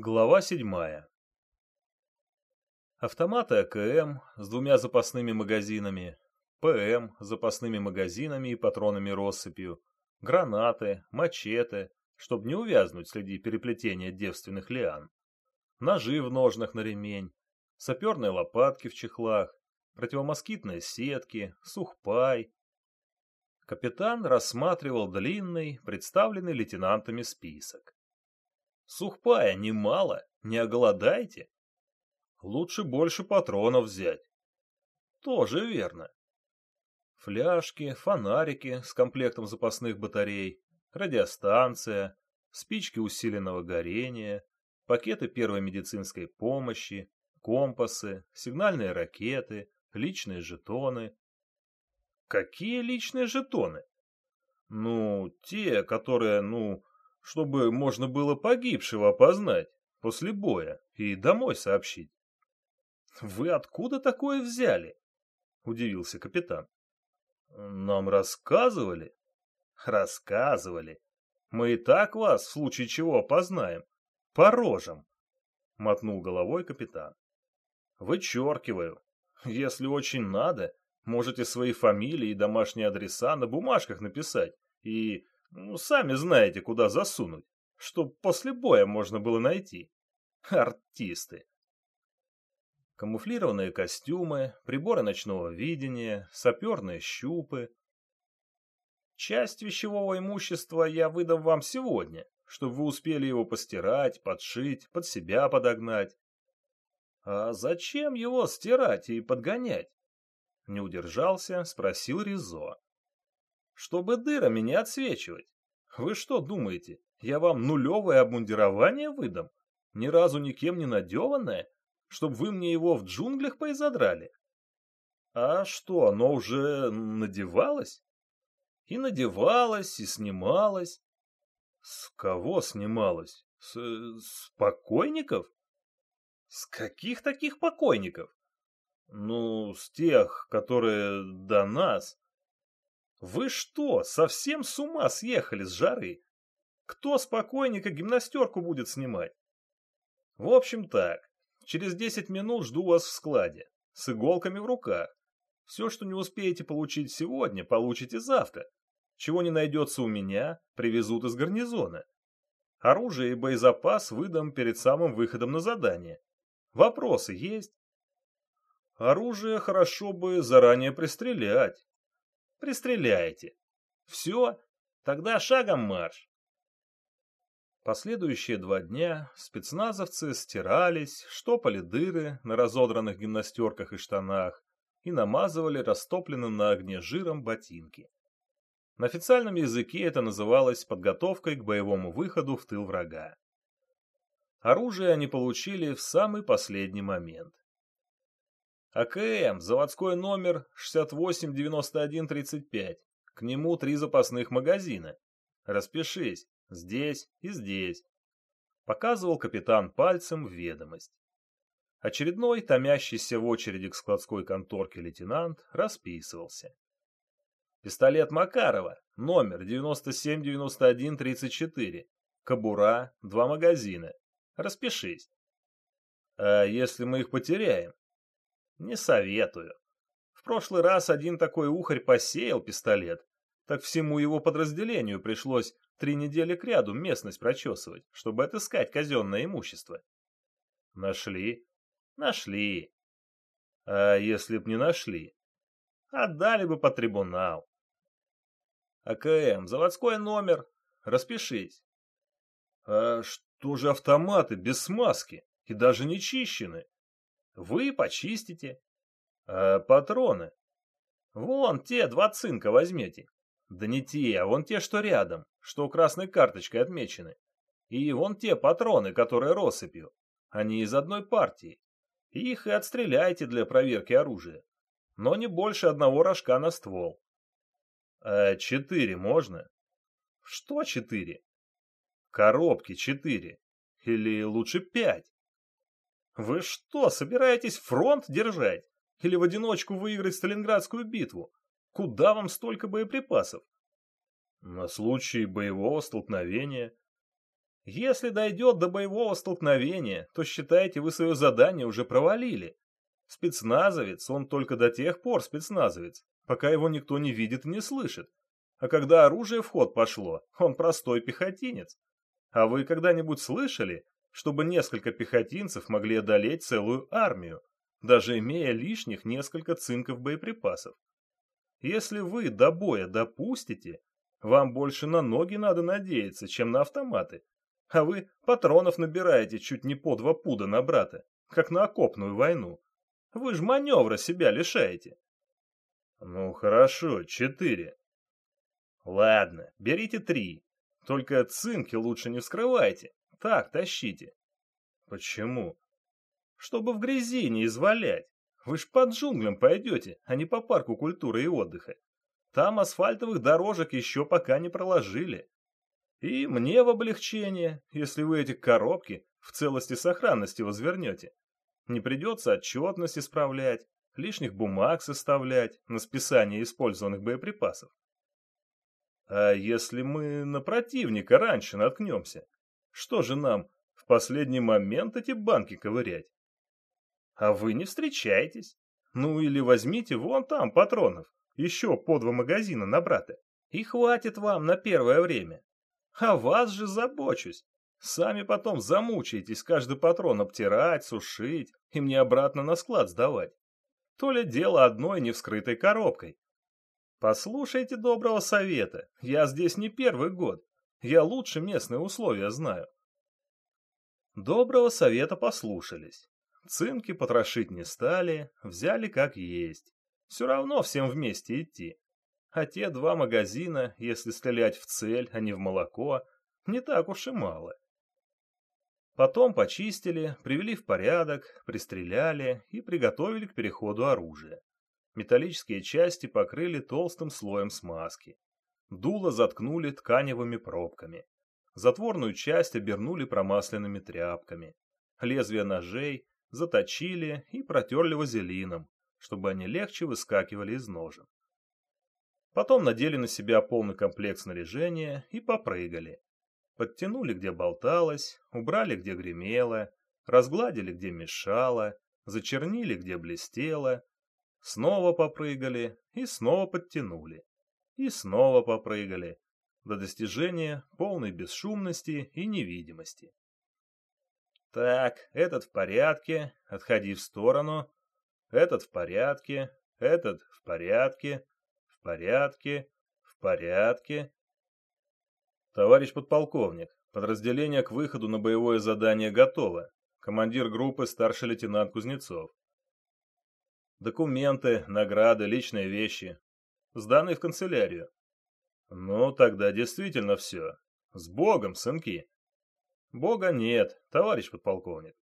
Глава седьмая. Автоматы АКМ с двумя запасными магазинами, ПМ с запасными магазинами и патронами россыпью, гранаты, мачете, чтобы не увязнуть среди переплетения девственных лиан, ножи в ножнах на ремень, саперные лопатки в чехлах, противомоскитные сетки, сухпай. Капитан рассматривал длинный, представленный лейтенантами список. Сухпая немало, не оголодайте. Лучше больше патронов взять. Тоже верно. Фляжки, фонарики с комплектом запасных батарей, радиостанция, спички усиленного горения, пакеты первой медицинской помощи, компасы, сигнальные ракеты, личные жетоны. Какие личные жетоны? Ну, те, которые, ну, чтобы можно было погибшего опознать после боя и домой сообщить. «Вы откуда такое взяли?» — удивился капитан. «Нам рассказывали?» «Рассказывали. Мы и так вас в случае чего опознаем. По рожам!» — мотнул головой капитан. «Вычеркиваю. Если очень надо, можете свои фамилии и домашние адреса на бумажках написать и ну, сами знаете, куда засунуть, чтоб после боя можно было найти. Артисты. Камуфлированные костюмы, приборы ночного видения, саперные щупы. Часть вещевого имущества я выдам вам сегодня, чтобы вы успели его постирать, подшить, под себя подогнать. А зачем его стирать и подгонять? Не удержался, спросил Ризо чтобы дырами не отсвечивать. Вы что думаете, я вам нулевое обмундирование выдам? Ни разу никем не надеванное? Чтоб вы мне его в джунглях поизодрали? А что, оно уже надевалось? И надевалось, и снималось. С кого снималось? С, с покойников? С каких таких покойников? Ну, с тех, которые до нас. Вы что, совсем с ума съехали с жары? Кто спокойненько гимнастерку будет снимать? В общем так, через 10 минут жду вас в складе, с иголками в руках. Все, что не успеете получить сегодня, получите завтра. Чего не найдется у меня, привезут из гарнизона. Оружие и боезапас выдам перед самым выходом на задание. Вопросы есть? Оружие хорошо бы заранее пристрелять. Пристреляйте. Все, тогда шагом марш. Последующие два дня спецназовцы стирались, штопали дыры на разодранных гимнастерках и штанах и намазывали растопленным на огне жиром ботинки. На официальном языке это называлось подготовкой к боевому выходу в тыл врага. Оружие они получили в самый последний момент. АКМ, заводской номер 689135. К нему три запасных магазина. Распишись, здесь и здесь. Показывал капитан пальцем в ведомость. Очередной, томящийся в очереди к складской конторке лейтенант, расписывался. Пистолет Макарова, номер 979134. Кобура, два магазина. Распишись. А если мы их потеряем? Не советую. В прошлый раз один такой ухарь посеял пистолет, так всему его подразделению пришлось три недели кряду местность прочесывать, чтобы отыскать казенное имущество. Нашли? Нашли. А если б не нашли? Отдали бы по трибунал. АКМ, заводской номер. Распишись. А что же автоматы без смазки и даже не чищены? Вы почистите. А патроны? Вон те два цинка возьмете. Да не те, а вон те, что рядом, что красной карточкой отмечены. И вон те патроны, которые россыпью. Они из одной партии. Их и отстреляйте для проверки оружия. Но не больше одного рожка на ствол. А четыре можно? Что четыре? Коробки четыре. Или лучше пять. Вы что, собираетесь фронт держать? Или в одиночку выиграть Сталинградскую битву? Куда вам столько боеприпасов? На случай боевого столкновения. Если дойдет до боевого столкновения, то считайте, вы свое задание уже провалили. Спецназовец, он только до тех пор спецназовец, пока его никто не видит и не слышит. А когда оружие в ход пошло, он простой пехотинец. А вы когда-нибудь слышали, чтобы несколько пехотинцев могли одолеть целую армию, даже имея лишних несколько цинков боеприпасов? Если вы до боя допустите, вам больше на ноги надо надеяться, чем на автоматы. А вы патронов набираете чуть не по два пуда на брата, как на окопную войну. Вы ж маневра себя лишаете. Ну хорошо, четыре. Ладно, берите три. Только цинки лучше не вскрывайте. Так, тащите. Почему? Чтобы в грязи не извалять. Вы ж под джунглям пойдете, а не по парку культуры и отдыха. Там асфальтовых дорожек еще пока не проложили. И мне в облегчение, если вы эти коробки в целости сохранности возвернете. Не придется отчетность исправлять, лишних бумаг составлять на списание использованных боеприпасов. А если мы на противника раньше наткнемся, что же нам в последний момент эти банки ковырять? А вы не встречаетесь. Ну или возьмите вон там патронов, еще по два магазина на брата, и хватит вам на первое время. А вас же забочусь. Сами потом замучаетесь каждый патрон обтирать, сушить и мне обратно на склад сдавать. То ли дело одной невскрытой коробкой, Послушайте доброго совета. Я здесь не первый год. Я лучше местные условия знаю. Доброго совета послушались. Цинки потрошить не стали, взяли как есть. Все равно всем вместе идти. А те два магазина, если стрелять в цель, а не в молоко, не так уж и мало. Потом почистили, привели в порядок, пристреляли и приготовили к переходу оружия. Металлические части покрыли толстым слоем смазки. Дуло заткнули тканевыми пробками. Затворную часть обернули промасленными тряпками. Лезвия ножей заточили и протерли вазелином, чтобы они легче выскакивали из ножен. Потом надели на себя полный комплект снаряжения и попрыгали. Подтянули, где болталось, убрали, где гремело, разгладили, где мешало, зачернили, где блестело, Снова попрыгали и снова подтянули. И снова попрыгали до достижения полной бесшумности и невидимости. Так, этот в порядке, отходи в сторону. Этот в порядке, этот в порядке, в порядке, в порядке. Товарищ подполковник, подразделение к выходу на боевое задание готово. Командир группы старший лейтенант Кузнецов. Документы, награды, личные вещи. Сданные в канцелярию. Ну, тогда действительно все. С Богом, сынки. Бога нет, товарищ подполковник.